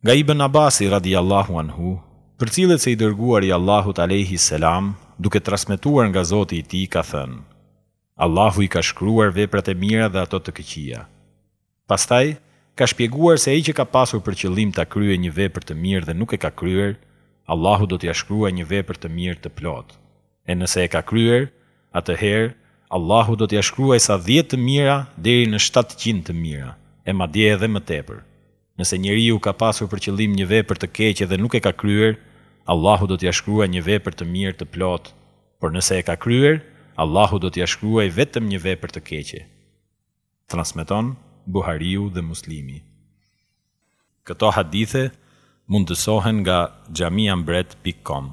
Nga Ibën Abasi radijallahu anhu përcillet se i Dërguari i Allahut alejhi selam duke transmetuar nga Zoti i tij ka thënë, Allahu i ka shkruar veprat e mira dhe ato të këqija. Pastaj ka shpjeguar se ai që ka pasur për qëllim ta kryejë një vepër të mirë dhe nuk e ka kryer, Allahu do t'ia shkruajë një vepër të mirë të plotë, e nëse e ka kryer, atëherë Allahu do t'ia shkruajë sa dhjetë të mira deri në shtatëqind të mira, e madje edhe më tepër. Nëse njeriu ka pasur për qëllim një vepër të keqe dhe nuk e ka kryer, Allahu do t'ia shkruajë një vepër të mirë të plotë, por nëse e ka kryer, Allahu do t'ia shkruajë vetëm një vepër të keqe. Transmeton Buhariu dhe Muslimi. Këto hadithe mundësohen nga xhamiambret pikë kom.